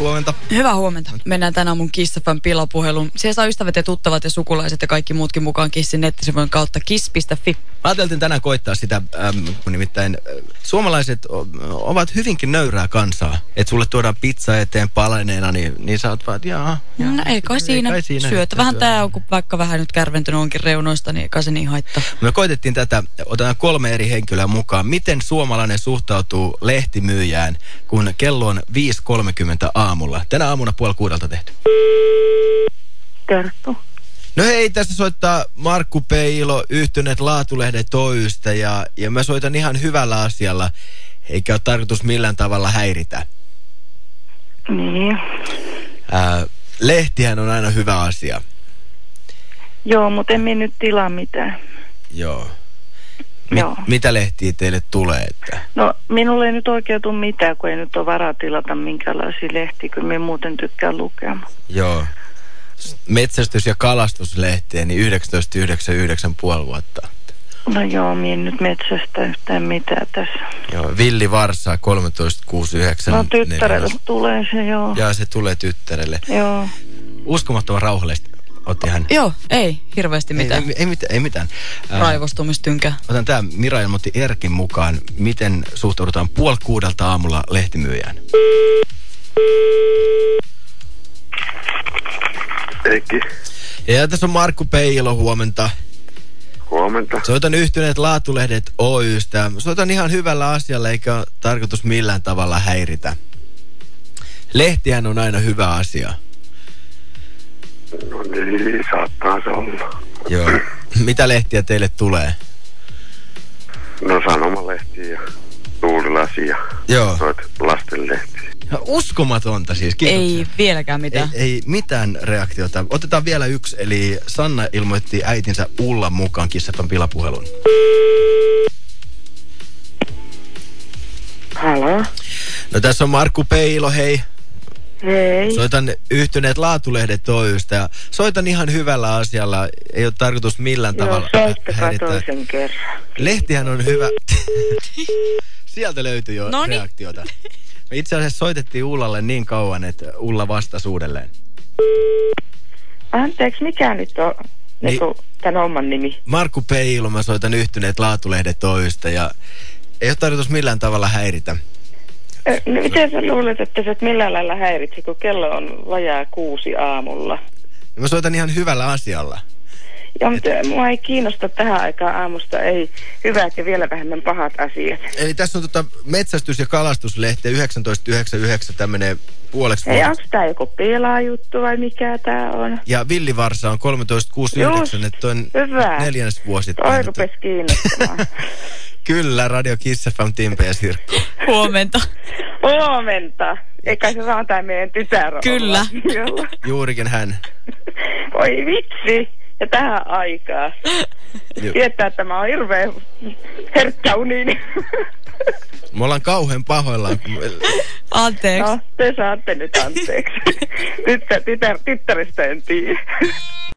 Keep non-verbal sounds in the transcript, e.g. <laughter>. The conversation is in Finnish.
huomenta. Hyvää huomenta. Mennään tänään mun Kissafan pilapuheluun. Siellä saa ystävät ja tuttavat ja sukulaiset ja kaikki muutkin mukaan Kissin nettisivun kautta kiss.fi. Mä ajattelin tänään koittaa sitä, äm, kun nimittäin äh, suomalaiset ovat hyvinkin nöyrää kansaa. Että sulle tuodaan pizza eteen palaneena, niin, niin sä oot vaan, että jaa. jaa. No ei kai siinä. kai siinä Syötä vähän tää on, kun vaikka vähän nyt kärventynyt onkin reunoista, niin kai se niin haittaa. Me koitettiin tätä, otetaan kolme eri henkilöä mukaan. Miten suomalainen suhtautuu lehtimyyjään, kun kello on 5.30 aamulla? Tänä aamuna puoli kuudelta tehty. Kerttu. No hei, tässä soittaa Markku Peilo, yhtyneet Laatulehdet Oystä ja, ja mä soitan ihan hyvällä asialla, eikä ole tarkoitus millään tavalla häiritä. Niin. Ää, lehtihän on aina hyvä asia. Joo, mutta en minä nyt tilaa mitään. Joo. Mi- Joo. Mitä lehtiä teille tulee? Että? No, minulle ei nyt oikein tule mitään, kun ei nyt ole varaa tilata minkälaisia lehtiä, kun minä muuten tykkään lukea. Joo. Metsästys- ja kalastuslehtiä, niin 1999 puoli vuotta. No joo, minä en nyt metsästä yhtään mitään tässä. Joo, Villi Varsaa 1369. No tyttärelle tulee se, joo. Ja se tulee tyttärelle. Joo. Uskomattoman rauhallisesti otti hän. Joo, ei hirveästi mitään. Ei, ei, ei, mitään, ei mitään. Ää, Raivostumistynkä. Otan tämä Mira ilmoitti Erkin mukaan, miten suhtaudutaan puoli kuudelta aamulla lehtimyyjään. Eikki, Ja tässä on Markku Peilo, huomenta. huomenta. Soitan yhtyneet Laatulehdet Oystä. Soitan ihan hyvällä asialla, eikä ole tarkoitus millään tavalla häiritä. Lehtihän on aina hyvä asia. No niin, saattaa se olla. Joo. Mitä lehtiä teille tulee? No sanomalehti ja tuulilasi ja Joo. noit lastenlehtiä. Uskomatonta siis, kiitoksia. Ei vieläkään Ei, mitään. ei mitään reaktiota. Otetaan vielä yksi, eli Sanna ilmoitti äitinsä Ulla mukaan Kissafan pilapuhelun. Halo. No tässä on Markku Peilo, hei. Hei. Soitan yhtyneet Laatulehdet Oystä ja soitan ihan hyvällä asialla. Ei ole tarkoitus millään Joo, tavalla soittakaa häiritä. toisen kerran. Lehtihän on hyvä. <laughs> Sieltä löytyi jo Noniin. reaktiota. Me itse asiassa soitettiin Ullalle niin kauan, että Ulla vastasi uudelleen. Anteeksi, mikä nyt on Niin. niin. kuin, tämän oman nimi? Markku Peilo, mä soitan yhtyneet Laatulehdet Oystä ja ei ole tarkoitus millään tavalla häiritä. No, miten sä luulet, että sä et millään lailla häiritse, kun kello on vajaa kuusi aamulla? Mä soitan ihan hyvällä asialla. Ja mutta mua ei kiinnosta tähän aikaan aamusta, ei hyvät ja vielä vähemmän pahat asiat. Eli tässä on tota metsästys- ja kalastuslehti 1999 tämmönen puoleksi Hei, vuodeksi. onko tää joku pelaa-juttu vai mikä tää on? Ja Villivarsa on 1369, että on neljännes vuosi. Toi rupes kiinnostamaan. <laughs> Kyllä, Radio Kiss FM, Timpe ja Sirkku. Huomenta. Huomenta. Eikä se saa tää meidän tytär. Kyllä. Juurikin hän. Voi vitsi. Ja tähän aikaan. Ju- Tietää, että mä oon hirveän herkkä unini. Me ollaan kauhean pahoillaan. Anteeksi. No, te saatte nyt anteeksi. Tyttär, tytär, tyttäristä en tiedä.